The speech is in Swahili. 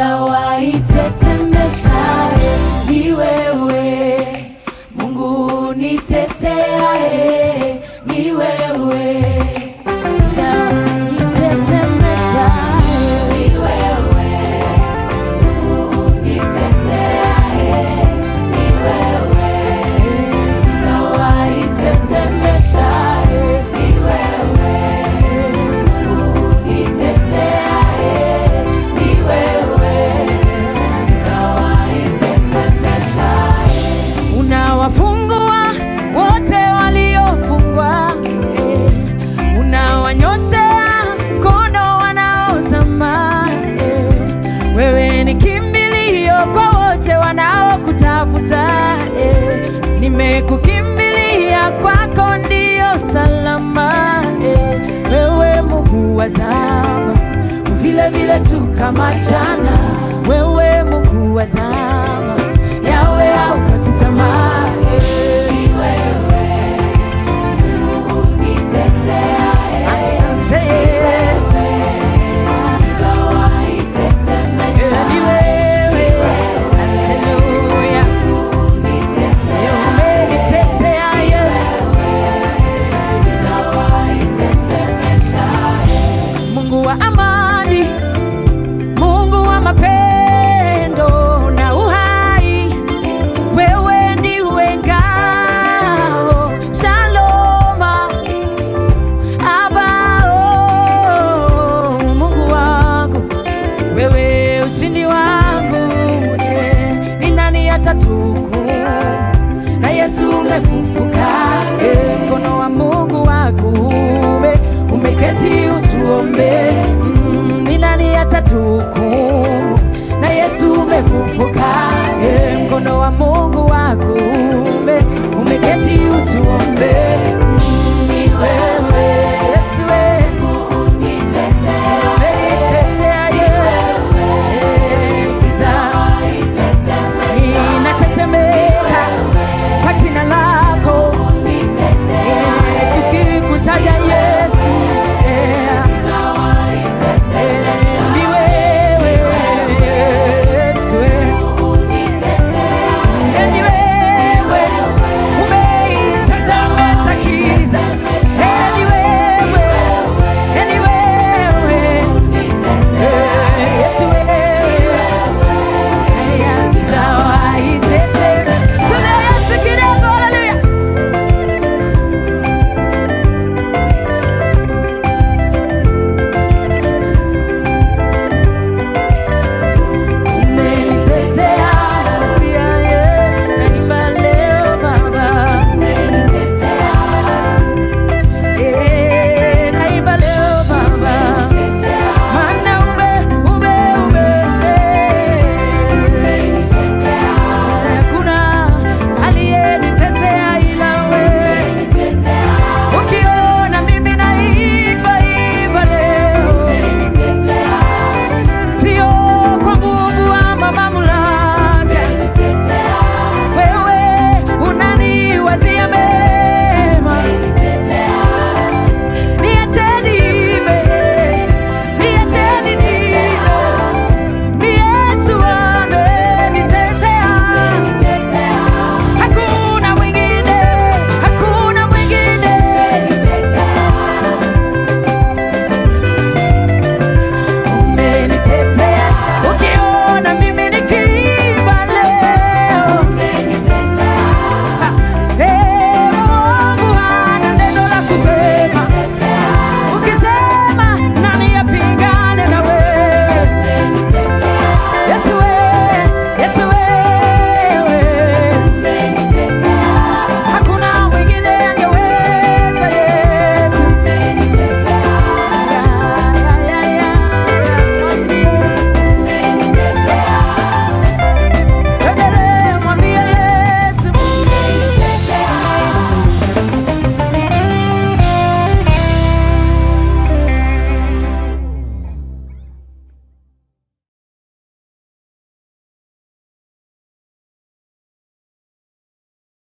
nitawaitetemesha. Ni wewe Unawafungua wote waliofungwa, eh. unawanyoshea mkono wanaozama. eh. Wewe ni kimbilio kwa wote wanaokutafuta. eh. Nimekukimbilia, kwako ndio salama. eh. Wewe Mungu wa zama, vile vile tu kama jana. Wewe Mungu wa zama